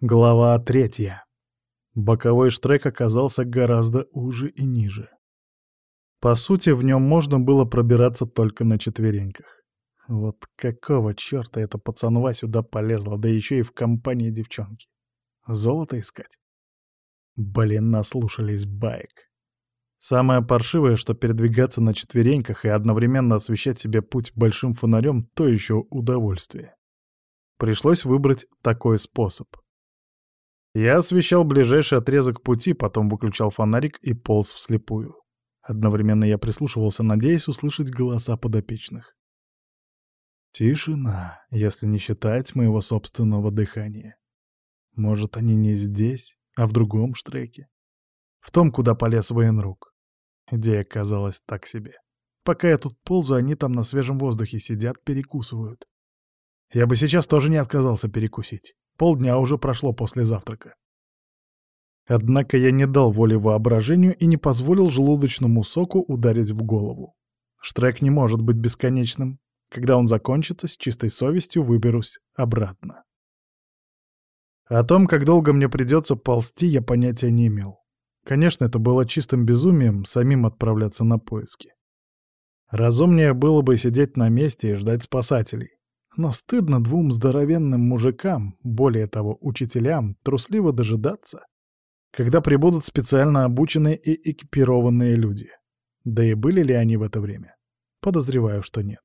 Глава третья. Боковой штрек оказался гораздо уже и ниже. По сути, в нем можно было пробираться только на четвереньках. Вот какого черта эта пацанва сюда полезла, да еще и в компании девчонки. Золото искать? Блин, наслушались баек. Самое паршивое, что передвигаться на четвереньках и одновременно освещать себе путь большим фонарем — то еще удовольствие. Пришлось выбрать такой способ — я освещал ближайший отрезок пути, потом выключал фонарик и полз вслепую. Одновременно я прислушивался, надеясь услышать голоса подопечных. Тишина, если не считать моего собственного дыхания. Может, они не здесь, а в другом штреке. В том, куда полез военрук. Идея казалась так себе. Пока я тут ползу, они там на свежем воздухе сидят, перекусывают. Я бы сейчас тоже не отказался перекусить. Полдня уже прошло после завтрака. Однако я не дал воли воображению и не позволил желудочному соку ударить в голову. Штрек не может быть бесконечным. Когда он закончится, с чистой совестью выберусь обратно. О том, как долго мне придется ползти, я понятия не имел. Конечно, это было чистым безумием самим отправляться на поиски. Разумнее было бы сидеть на месте и ждать спасателей. Но стыдно двум здоровенным мужикам, более того, учителям, трусливо дожидаться, когда прибудут специально обученные и экипированные люди. Да и были ли они в это время? Подозреваю, что нет.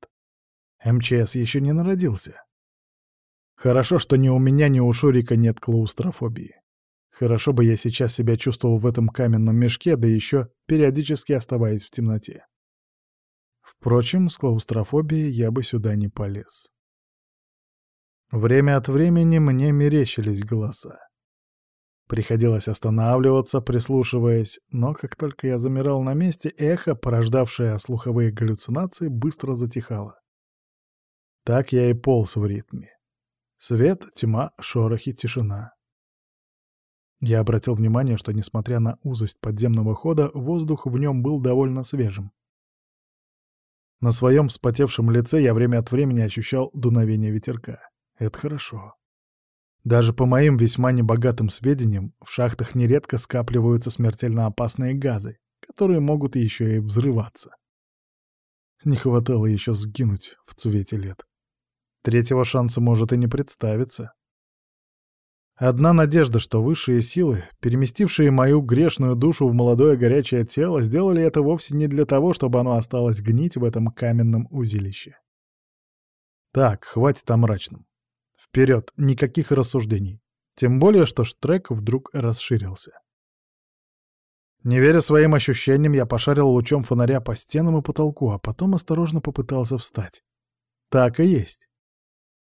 МЧС еще не народился. Хорошо, что ни у меня, ни у Шурика нет клаустрофобии. Хорошо бы я сейчас себя чувствовал в этом каменном мешке, да еще периодически оставаясь в темноте. Впрочем, с клаустрофобией я бы сюда не полез. Время от времени мне мерещились голоса. Приходилось останавливаться, прислушиваясь, но как только я замирал на месте, эхо, порождавшее слуховые галлюцинации, быстро затихало. Так я и полз в ритме. Свет, тьма, шорохи, тишина. Я обратил внимание, что, несмотря на узость подземного хода, воздух в нем был довольно свежим. На своем вспотевшем лице я время от времени ощущал дуновение ветерка. Это хорошо. Даже по моим весьма небогатым сведениям, в шахтах нередко скапливаются смертельно опасные газы, которые могут еще и взрываться. Не хватало еще сгинуть в цвете лет. Третьего шанса может и не представиться. Одна надежда, что высшие силы, переместившие мою грешную душу в молодое горячее тело, сделали это вовсе не для того, чтобы оно осталось гнить в этом каменном узилище. Так, хватит о мрачном. Вперед, никаких рассуждений. Тем более, что штрек вдруг расширился. Не веря своим ощущениям, я пошарил лучом фонаря по стенам и потолку, а потом осторожно попытался встать. Так и есть.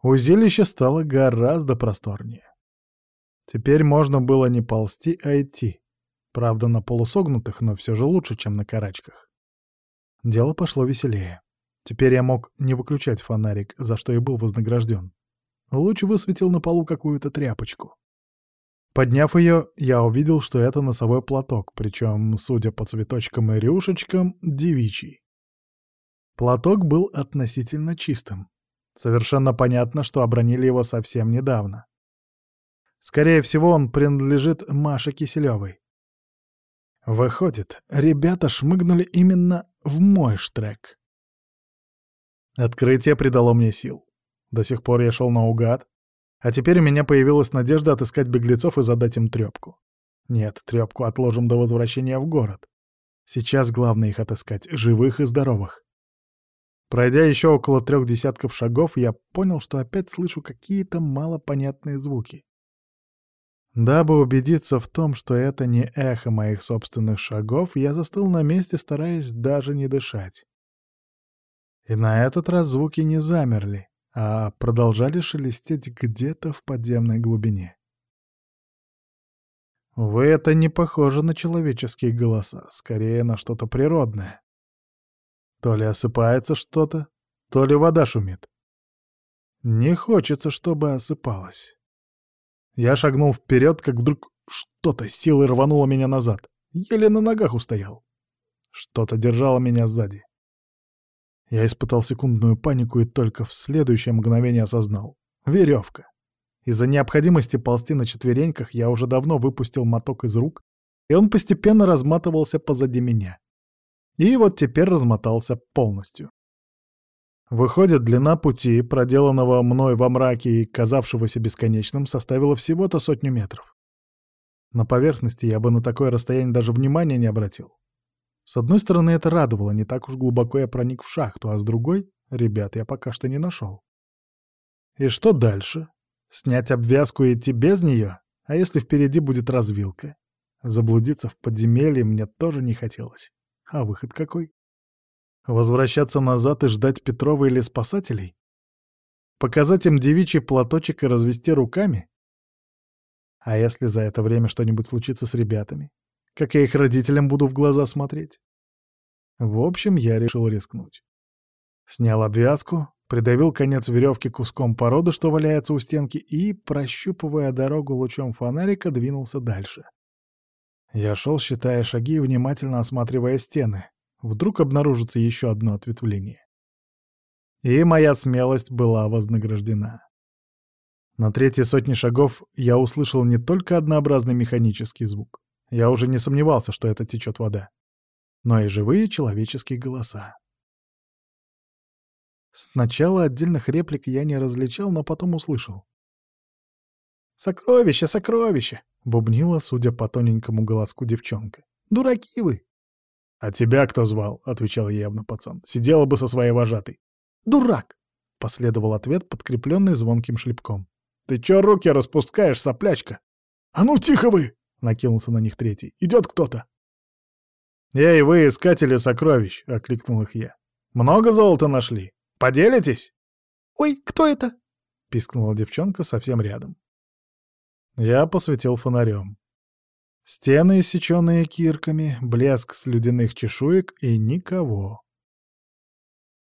Узилище стало гораздо просторнее. Теперь можно было не ползти, а идти. Правда, на полусогнутых, но все же лучше, чем на карачках. Дело пошло веселее. Теперь я мог не выключать фонарик, за что и был вознагражден. Луч высветил на полу какую-то тряпочку. Подняв ее, я увидел, что это носовой платок, причем, судя по цветочкам и рюшечкам, девичий. Платок был относительно чистым. Совершенно понятно, что обронили его совсем недавно. Скорее всего, он принадлежит Маше Киселевой. Выходит, ребята шмыгнули именно в мой штрек. Открытие придало мне сил. До сих пор я шел наугад, а теперь у меня появилась надежда отыскать беглецов и задать им трёпку. Нет, трёпку отложим до возвращения в город. Сейчас главное их отыскать, живых и здоровых. Пройдя еще около трех десятков шагов, я понял, что опять слышу какие-то малопонятные звуки. Дабы убедиться в том, что это не эхо моих собственных шагов, я застыл на месте, стараясь даже не дышать. И на этот раз звуки не замерли, а продолжали шелестеть где-то в подземной глубине. Вы это не похоже на человеческие голоса, скорее на что-то природное. То ли осыпается что-то, то ли вода шумит. Не хочется, чтобы осыпалось. Я шагнул вперед, как вдруг что-то силой рвануло меня назад. Еле на ногах устоял. Что-то держало меня сзади. Я испытал секундную панику и только в следующее мгновение осознал. Веревка. Из-за необходимости ползти на четвереньках я уже давно выпустил моток из рук, и он постепенно разматывался позади меня. И вот теперь размотался полностью. Выходит, длина пути, проделанного мной во мраке и казавшегося бесконечным, составила всего-то сотню метров. На поверхности я бы на такое расстояние даже внимания не обратил. С одной стороны, это радовало, не так уж глубоко я проник в шахту, а с другой, ребят, я пока что не нашел. И что дальше? Снять обвязку и идти без нее? А если впереди будет развилка? Заблудиться в подземелье мне тоже не хотелось. А выход какой? Возвращаться назад и ждать Петрова или спасателей? Показать им девичий платочек и развести руками? А если за это время что-нибудь случится с ребятами? Как я их родителям буду в глаза смотреть? В общем, я решил рискнуть. Снял обвязку, придавил конец веревки куском породы, что валяется у стенки, и, прощупывая дорогу лучом фонарика, двинулся дальше. Я шел, считая шаги и внимательно осматривая стены. Вдруг обнаружится еще одно ответвление. И моя смелость была вознаграждена. На третьей сотне шагов я услышал не только однообразный механический звук. Я уже не сомневался, что это течет вода. Но и живые человеческие голоса. Сначала отдельных реплик я не различал, но потом услышал. «Сокровище, сокровище!» — бубнила, судя по тоненькому голоску девчонка. «Дураки вы!» «А тебя кто звал?» — отвечал явно пацан. «Сидела бы со своей вожатой». «Дурак!» — последовал ответ, подкрепленный звонким шлепком. «Ты чё руки распускаешь, соплячка?» «А ну тихо вы!» — накинулся на них третий. «Идет кто-то!» «Эй, вы, искатели сокровищ!» — окликнул их я. «Много золота нашли? Поделитесь?» «Ой, кто это?» — пискнула девчонка совсем рядом. Я посветил фонарем. Стены, иссеченные кирками, блеск слюдяных чешуек и никого.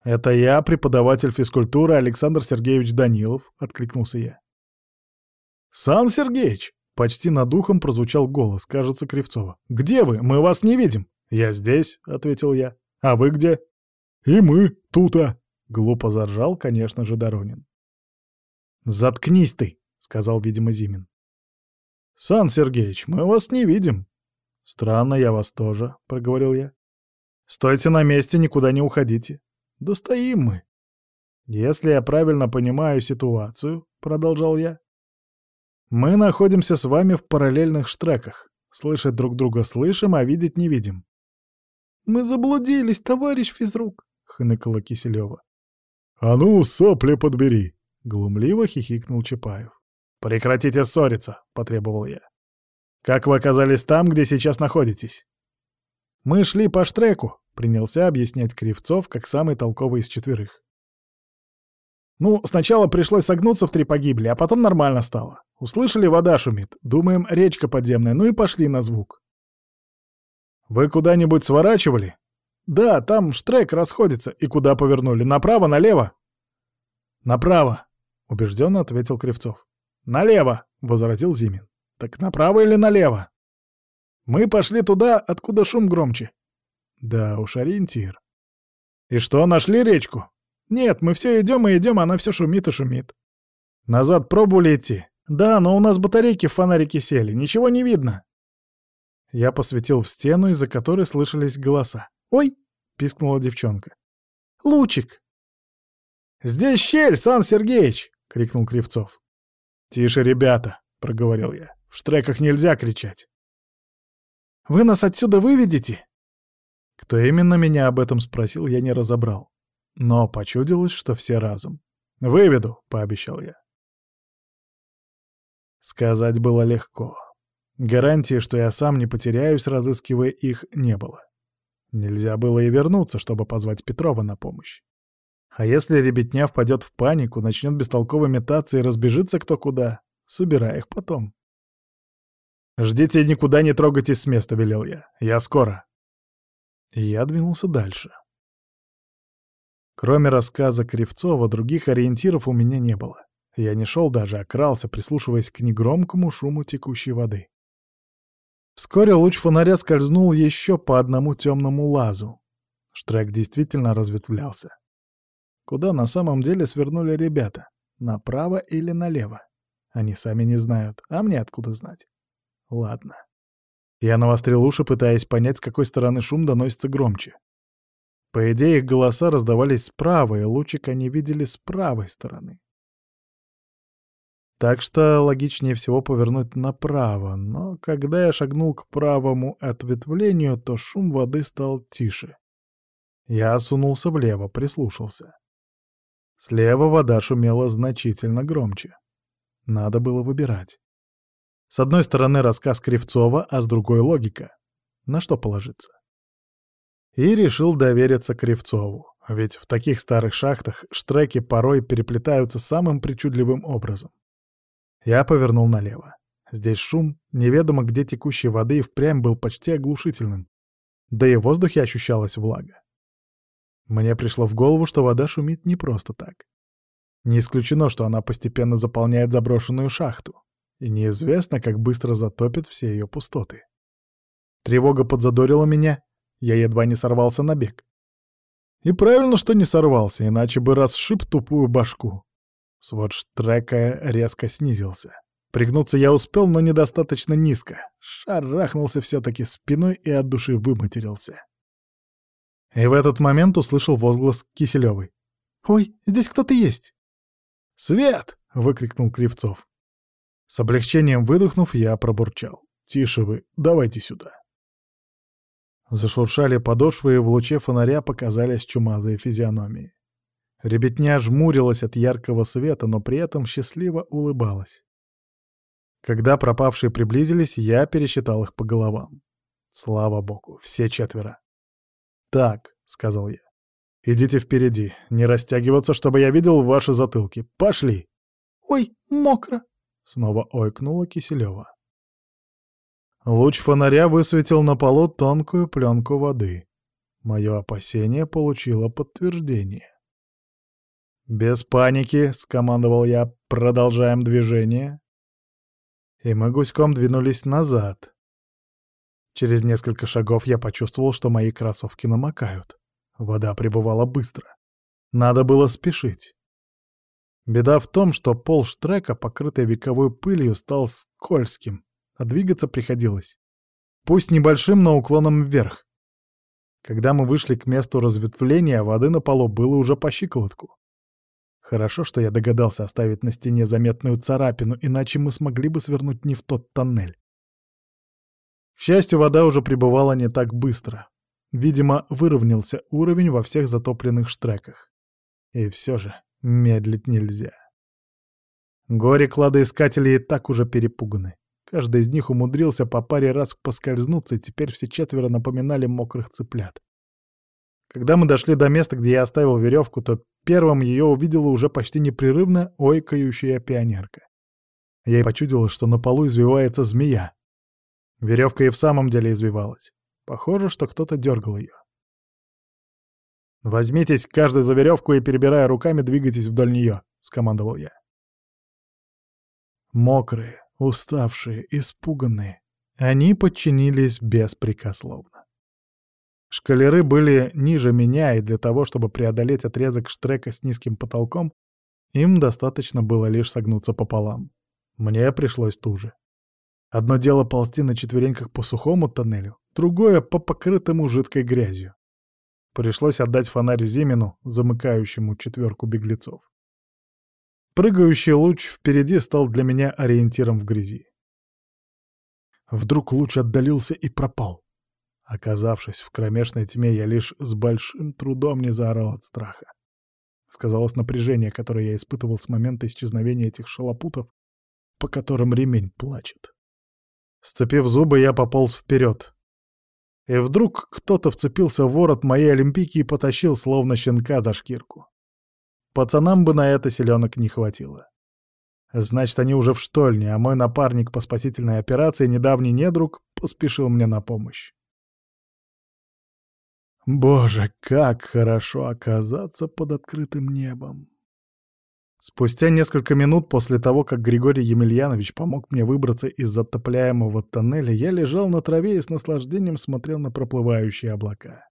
«Это я, преподаватель физкультуры Александр Сергеевич Данилов», — откликнулся я. «Сан Сергеевич!» — почти над ухом прозвучал голос, кажется, Кривцова. «Где вы? Мы вас не видим!» «Я здесь», — ответил я. «А вы где?» «И мы тут-то!» — глупо заржал, конечно же, Доронин. «Заткнись ты!» — сказал, видимо, Зимин. «Сан Сергеевич, мы вас не видим». «Странно, я вас тоже», — проговорил я. «Стойте на месте, никуда не уходите». «Да стоим мы». «Если я правильно понимаю ситуацию», — продолжал я, мы находимся с вами в параллельных штреках. Слышать друг друга слышим, а видеть не видим. Мы заблудились, товарищ физрук, хныкала Киселева. А ну, сопли подбери, глумливо хихикнул Чапаев. Прекратите ссориться, потребовал я. Как вы оказались там, где сейчас находитесь? Мы шли по штреку, принялся объяснять Кривцов, как самый толковый из четверых. Ну, сначала пришлось согнуться в три погибли, а потом нормально стало. Услышали, вода шумит. Думаем, речка подземная, ну и пошли на звук. Вы куда-нибудь сворачивали? Да, там штрек расходится. И куда повернули? Направо, налево? Направо, убежденно ответил Кривцов. Налево, возразил Зимин. Так направо или налево? Мы пошли туда, откуда шум громче. Да уж, ориентир. И что, нашли речку? Нет, мы все идем и идем, она все шумит и шумит. Назад пробовали идти? «Да, но у нас батарейки в фонарике сели, ничего не видно». Я посветил в стену, из-за которой слышались голоса. «Ой!» — пискнула девчонка. «Лучик!» «Здесь щель, Сан Сергеевич!» — крикнул Кривцов. «Тише, ребята!» — проговорил я. «В штреках нельзя кричать!» «Вы нас отсюда выведете?» Кто именно меня об этом спросил, я не разобрал. Но почудилось, что все разом. «Выведу», — пообещал я. Сказать было легко. Гарантии, что я сам не потеряюсь, разыскивая их, не было. Нельзя было и вернуться, чтобы позвать Петрова на помощь. А если ребятня впадет в панику, начнет бестолково метаться и разбежится кто куда, собирай их потом. «Ждите никуда не трогайтесь с места», — велел я. «Я скоро». И я двинулся дальше. Кроме рассказа Кривцова, других ориентиров у меня не было. Я не шел даже, а крался, прислушиваясь к негромкому шуму текущей воды. Вскоре луч фонаря скользнул еще по одному темному лазу. Штрек действительно разветвлялся. Куда на самом деле свернули ребята? Направо или налево? Они сами не знают, а мне откуда знать? Ладно. Я навострил уши, пытаясь понять, с какой стороны шум доносится громче. По идее, их голоса раздавались справа, и лучик они видели с правой стороны. Так что логичнее всего повернуть направо, но когда я шагнул к правому ответвлению, то шум воды стал тише. Я осунулся влево, прислушался. Слева вода шумела значительно громче. Надо было выбирать. С одной стороны рассказ Кривцова, а с другой — логика. На что положиться? И решил довериться Кривцову, ведь в таких старых шахтах штреки порой переплетаются самым причудливым образом. Я повернул налево. Здесь шум, неведомо где текущей воды и впрямь был почти оглушительным. Да и в воздухе ощущалась влага. Мне пришло в голову, что вода шумит не просто так. Не исключено, что она постепенно заполняет заброшенную шахту, и неизвестно, как быстро затопит все ее пустоты. Тревога подзадорила меня, я едва не сорвался на бег. И правильно, что не сорвался, иначе бы расшиб тупую башку. Свод штрека резко снизился. Пригнуться я успел, но недостаточно низко. Шарахнулся все-таки спиной и от души выматерился. И в этот момент услышал возглас Киселевой. «Ой, здесь кто-то есть!» «Свет!» — выкрикнул Кривцов. С облегчением выдохнув, я пробурчал. «Тише вы, давайте сюда». Зашуршали подошвы, и в луче фонаря показались чумазые физиономии. Ребятня жмурилась от яркого света, но при этом счастливо улыбалась. Когда пропавшие приблизились, я пересчитал их по головам. Слава богу, все четверо. «Так», — сказал я, — «идите впереди, не растягиваться, чтобы я видел ваши затылки. Пошли!» «Ой, мокро!» — снова ойкнула Киселева. Луч фонаря высветил на полу тонкую пленку воды. Мое опасение получило подтверждение. «Без паники», — скомандовал я, — «продолжаем движение». И мы гуськом двинулись назад. Через несколько шагов я почувствовал, что мои кроссовки намокают. Вода прибывала быстро. Надо было спешить. Беда в том, что пол штрека, покрытый вековой пылью, стал скользким, а двигаться приходилось. Пусть небольшим, но уклоном вверх. Когда мы вышли к месту разветвления, воды на полу было уже по щиколотку. Хорошо, что я догадался оставить на стене заметную царапину, иначе мы смогли бы свернуть не в тот тоннель. К счастью, вода уже прибывала не так быстро. Видимо, выровнялся уровень во всех затопленных штреках. И все же медлить нельзя. Горе-кладоискатели и так уже перепуганы. Каждый из них умудрился по паре раз поскользнуться, и теперь все четверо напоминали мокрых цыплят. Когда мы дошли до места, где я оставил веревку, то первым ее увидела уже почти непрерывно ойкающая пионерка. Я и почудила, что на полу извивается змея. Веревка и в самом деле извивалась. Похоже, что кто-то дергал ее. «Возьмитесь каждый за веревку и, перебирая руками, двигайтесь вдоль нее», — скомандовал я. Мокрые, уставшие, испуганные, они подчинились беспрекословно. Шкалеры были ниже меня, и для того, чтобы преодолеть отрезок штрека с низким потолком, им достаточно было лишь согнуться пополам. Мне пришлось туже. Одно дело ползти на четвереньках по сухому тоннелю, другое — по покрытому жидкой грязью. Пришлось отдать фонарь Зимину, замыкающему четверку беглецов. Прыгающий луч впереди стал для меня ориентиром в грязи. Вдруг луч отдалился и пропал. Оказавшись в кромешной тьме, я лишь с большим трудом не заорал от страха. Сказалось напряжение, которое я испытывал с момента исчезновения этих шалопутов, по которым ремень плачет. Сцепив зубы, я пополз вперед. И вдруг кто-то вцепился в ворот моей олимпийки и потащил, словно щенка, за шкирку. Пацанам бы на это селенок не хватило. Значит, они уже в штольне, а мой напарник по спасительной операции, недавний недруг, поспешил мне на помощь. Боже, как хорошо оказаться под открытым небом. Спустя несколько минут после того, как Григорий Емельянович помог мне выбраться из затопляемого тоннеля, я лежал на траве и с наслаждением смотрел на проплывающие облака.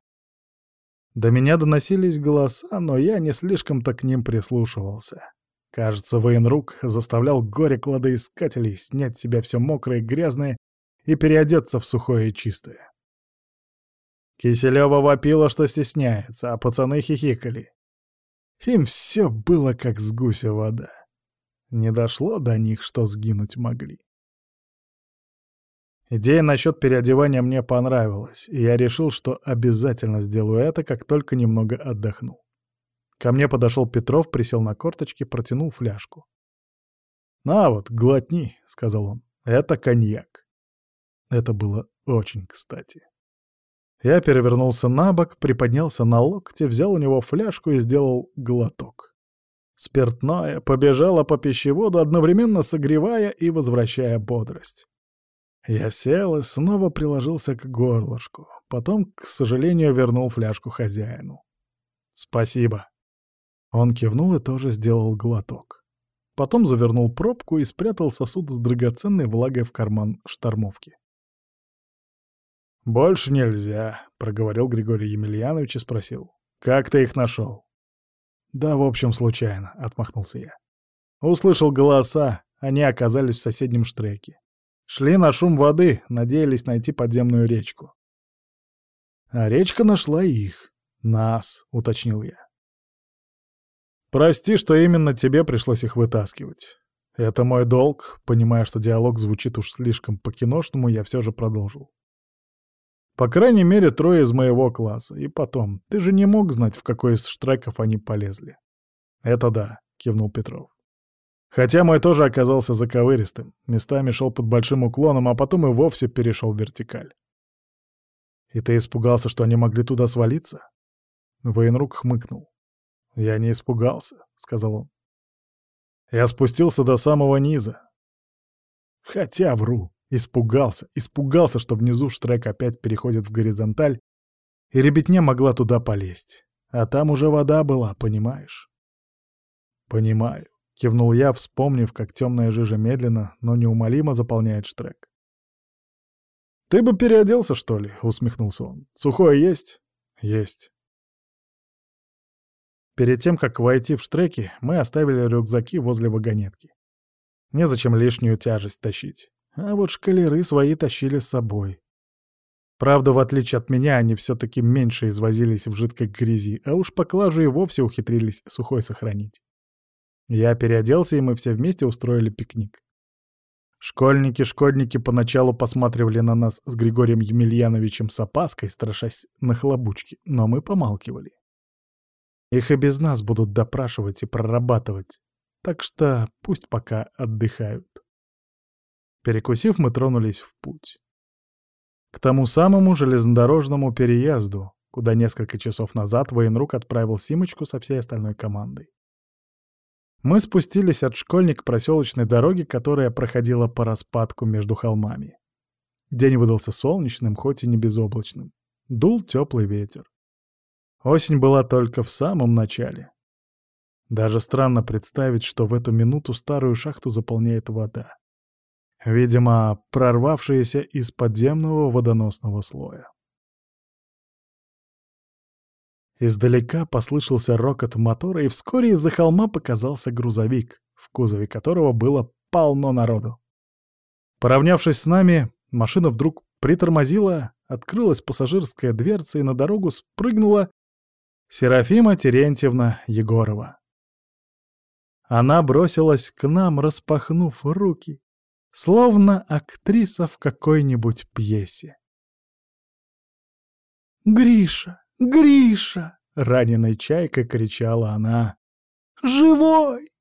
До меня доносились голоса, но я не слишком-то к ним прислушивался. Кажется, военрук заставлял горе-кладоискателей снять с себя все мокрое и грязное и переодеться в сухое и чистое. Киселева вопила, что стесняется, а пацаны хихикали. Им все было как с гуся вода. Не дошло до них, что сгинуть могли. Идея насчет переодевания мне понравилась, и я решил, что обязательно сделаю это, как только немного отдохну. Ко мне подошел Петров, присел на корточки, протянул фляжку. «На вот, глотни», — сказал он, — «это коньяк». Это было очень кстати. Я перевернулся на бок, приподнялся на локте, взял у него фляжку и сделал глоток. Спиртное побежало по пищеводу, одновременно согревая и возвращая бодрость. Я сел и снова приложился к горлышку. Потом, к сожалению, вернул фляжку хозяину. «Спасибо». Он кивнул и тоже сделал глоток. Потом завернул пробку и спрятал сосуд с драгоценной влагой в карман штормовки. «Больше нельзя», — проговорил Григорий Емельянович и спросил. «Как ты их нашел?» «Да, в общем, случайно», — отмахнулся я. Услышал голоса, они оказались в соседнем штреке. Шли на шум воды, надеялись найти подземную речку. А речка нашла их. Нас, — уточнил я. Прости, что именно тебе пришлось их вытаскивать. Это мой долг, понимая, что диалог звучит уж слишком по-киношному, я все же продолжил. По крайней мере, трое из моего класса. И потом, ты же не мог знать, в какой из штреков они полезли. Это да, кивнул Петров. Хотя мой тоже оказался заковыристым, местами шел под большим уклоном, а потом и вовсе перешел в вертикаль. «И ты испугался, что они могли туда свалиться?» Военрук хмыкнул. «Я не испугался», — сказал он. «Я спустился до самого низа. Хотя вру, испугался, испугался, что внизу штрек опять переходит в горизонталь, и ребятня могла туда полезть. А там уже вода была, понимаешь?» «Понимаю», — кивнул я, вспомнив, как темная жижа медленно, но неумолимо заполняет штрек. «Ты бы переоделся, что ли?» — усмехнулся он. «Сухое есть?» «Есть». Перед тем, как войти в штреки, мы оставили рюкзаки возле вагонетки. Незачем лишнюю тяжесть тащить. А вот шкалеры свои тащили с собой. Правда, в отличие от меня, они все-таки меньше извозились в жидкой грязи, а уж поклажу и вовсе ухитрились сухой сохранить. Я переоделся, и мы все вместе устроили пикник. Школьники-школьники поначалу посматривали на нас с Григорием Емельяновичем с опаской, страшась на хлобучки, но мы помалкивали. Их и без нас будут допрашивать и прорабатывать, так что пусть пока отдыхают. Перекусив, мы тронулись в путь. К тому самому железнодорожному переезду, куда несколько часов назад военрук отправил Симочку со всей остальной командой. Мы спустились от школьник проселочной дороги, которая проходила по распадку между холмами. День выдался солнечным, хоть и не безоблачным. Дул теплый ветер. Осень была только в самом начале. Даже странно представить, что в эту минуту старую шахту заполняет вода. Видимо, прорвавшаяся из подземного водоносного слоя. Издалека послышался рокот мотора, и вскоре из-за холма показался грузовик, в кузове которого было полно народу. Поравнявшись с нами, машина вдруг притормозила, открылась пассажирская дверца, и на дорогу спрыгнула Серафима Терентьевна Егорова. Она бросилась к нам, распахнув руки, словно актриса в какой-нибудь пьесе. «Гриша! «Гриша!» — раненой чайкой кричала она. «Живой!